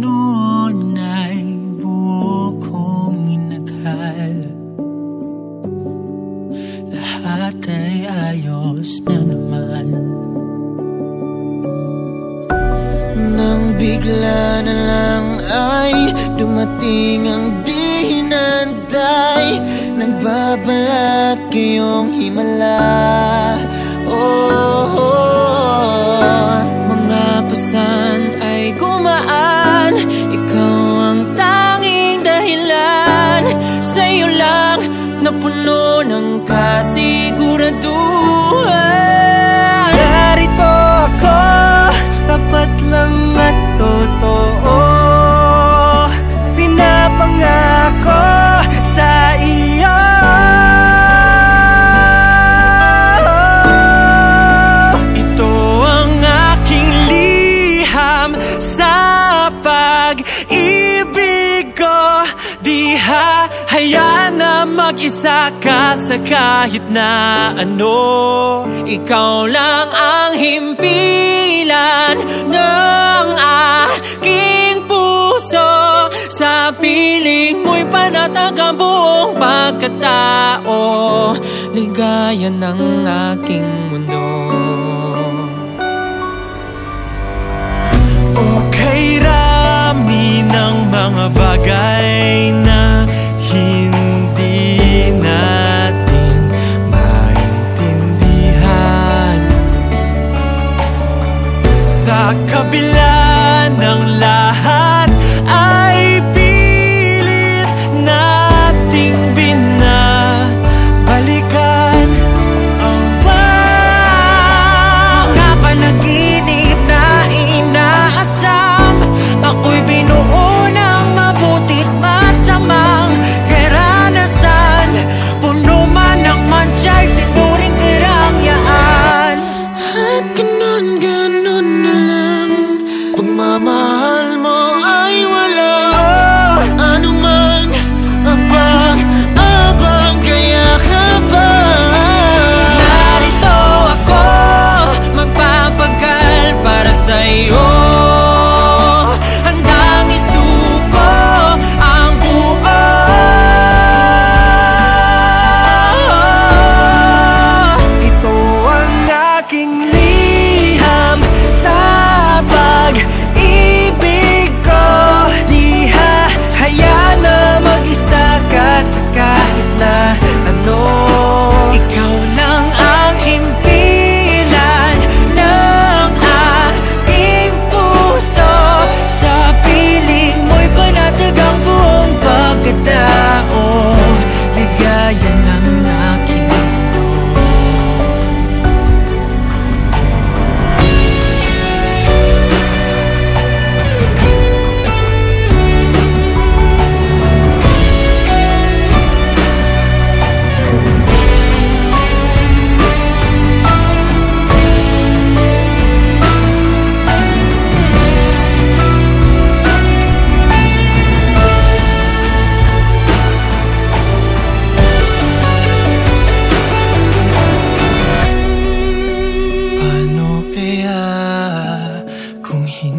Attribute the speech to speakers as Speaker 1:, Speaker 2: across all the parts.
Speaker 1: Noon ay buo Lahat ay ayos na naman.
Speaker 2: Nang bigla na lang ay Dumating ang di Nagbabalat kayong himala Oh do Hayaan na mag-isa ka sa kahit na ano.
Speaker 1: Ikaw lang ang himpilan ng aking puso. Sa piling mo'y panatag ang buong pagkatao. Ligaya ng aking mundo. kabile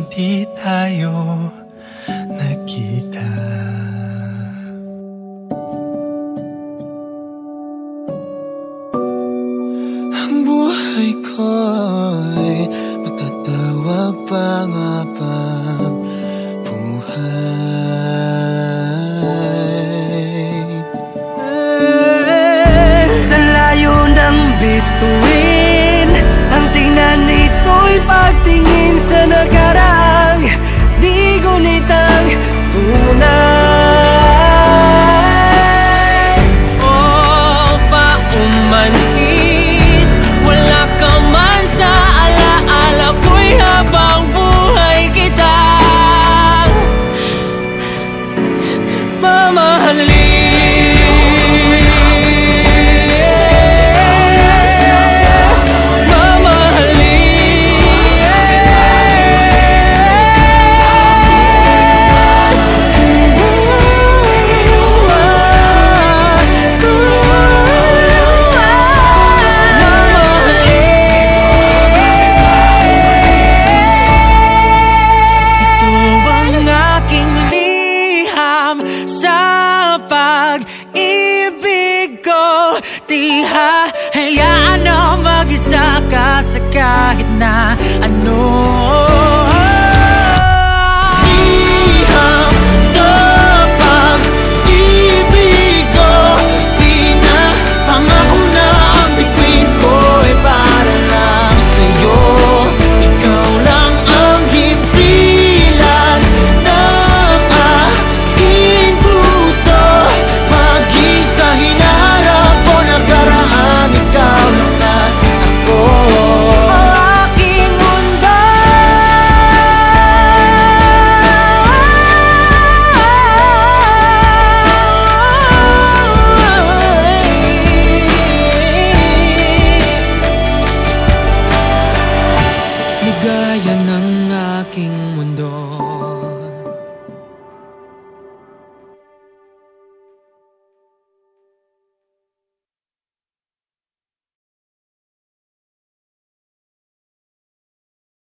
Speaker 1: 견디다요.